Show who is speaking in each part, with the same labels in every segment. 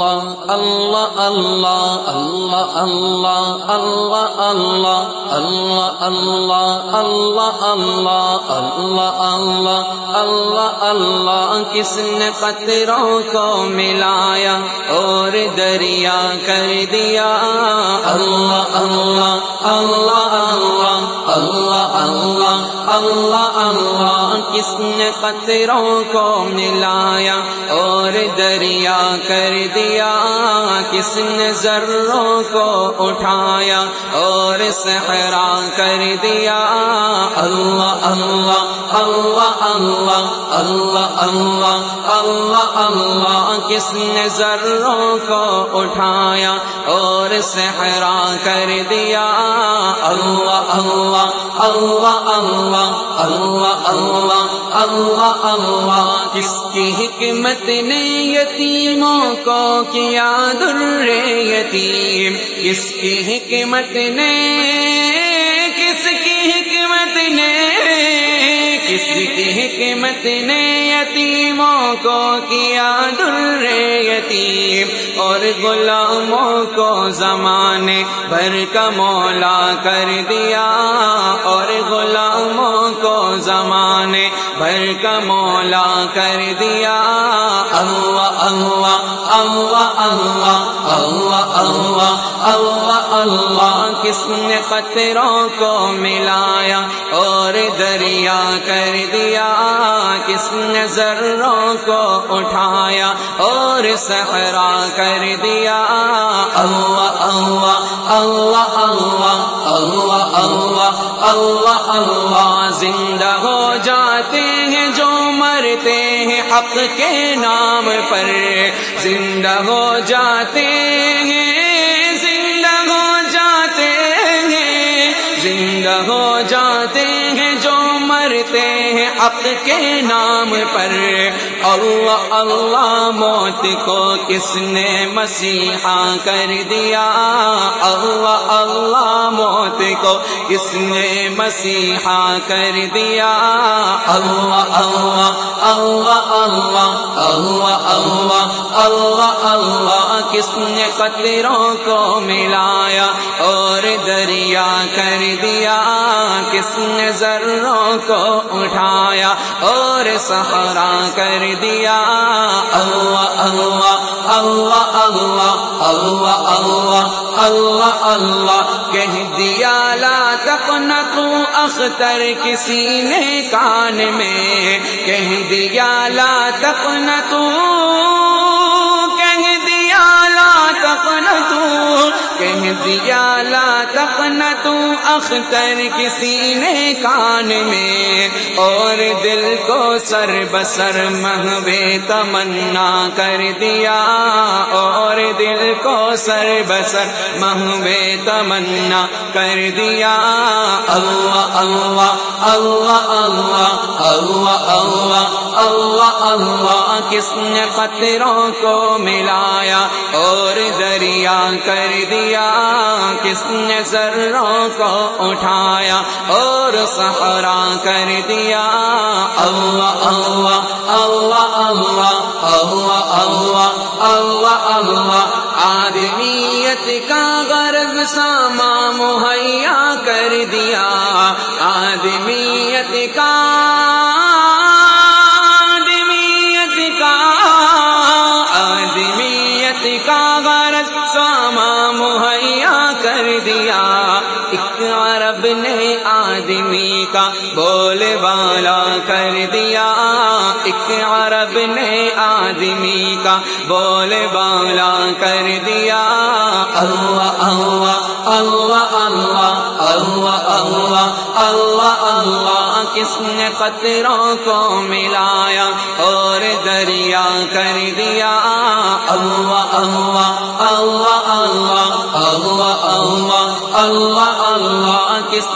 Speaker 1: اللہ اللہ اللہ اللہ اللہ اللہ اللہ اللہ اللہ اللہ اللہ اللہ اللہ اللہ کس نے قطروں کو ملایا اور دریا کر دیا اللہ اللہ اللہ اللہ اللہ اللہ اللہ اللہ کس نے قطروں کو ملایا اور دریا کر دیا کس نے ذروں کو اٹھایا اور صحرا کر دیا اللہ اللہ اللہ اللہ اللہ اللہ اللہ اللہ کس نے ذروں کو اٹھایا اور صحرا کر دیا اللہ اللہ اللہ اللہ اللہ اللہ اللہ اللہ کس کی حکمت نے یتیموں کو کیا در یتیم کس کی حکمت نے حکمت نے یتیموں کو کیا در یتیم اور غلاموں کو زمانے بھر کا مولا کر دیا اور غلاموں کو زمانے بھر کا مولا کر دیا اللہ اللہ اللہ اللہ اللہ اللہ اللہ اللہ کس نے قطروں کو ملایا اور دریا کر دیا؟ کس نے ذروں کو اٹھایا اور صحرا کر دیا؟ اللہ اللہ اللہ اللہ اللہ اللہ اللہ اللہ زندہ ہو جاتے ہیں جو مرتے ہیں حق کے نام پر، زندہ ہو جاتے ہیں ہو جاتے ہیں جو مرتے ہیں اب کے نام پر اللہ اللہ موت کو کس نے مسیحا کر دیا اللہ اللہ موت کو کس نے مسیحا کر دیا اللہ اللہ اللہ اللہ اللہ اللہ اللہ کس نے قطروں کو ملایا اور دریا کر دیا۔ کس نے ذروں کو اٹھایا اور سہارا کر دیا۔ اللہ اللہ اللہ اللہ اللہ اللہ اللہ اللہ، کہہ دیا۔ لا تقنطو اختر کسی نے کان میں۔ کہہ دیا۔ لا تقنطو کہہ دیا لا تقنطو اختر کسی نے کان میں اور دل کو سر بسر مہوے تمنا کر دیا اور دل کو سر بسر مہوے تمنا کر دیا۔ اللہ اللہ اللہ اللہ اللہ اللہ اللہ اللہ، کس نے قطروں کو ملایا اور دریا کر دیا۔ کس نے ذروں کو اٹھایا اور سہارا کر دیا؟ اللہ اللہ اللہ اللہ اللہ اللہ اللہ اللہ۔ آدمیت کا غرض ساما مہیا کر دیا۔ آدمیت کا کا بول والا کر دیا ایک عرب نے آدمی کا بول والا کر دیا اللہ اللہ اللہ اللہ اللہ اللہ اللہ اللہ کس نے قطروں کو ملایا اور دریا کر دیا اللہ اللہ اللہ اللہ اللہ اللہ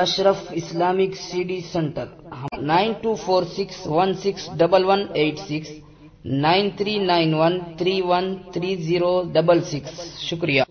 Speaker 2: Al-Ashraf Islamic C D centre, nine two four six one six double one eight six, nine three nine one three one three zero double six, شکریہ۔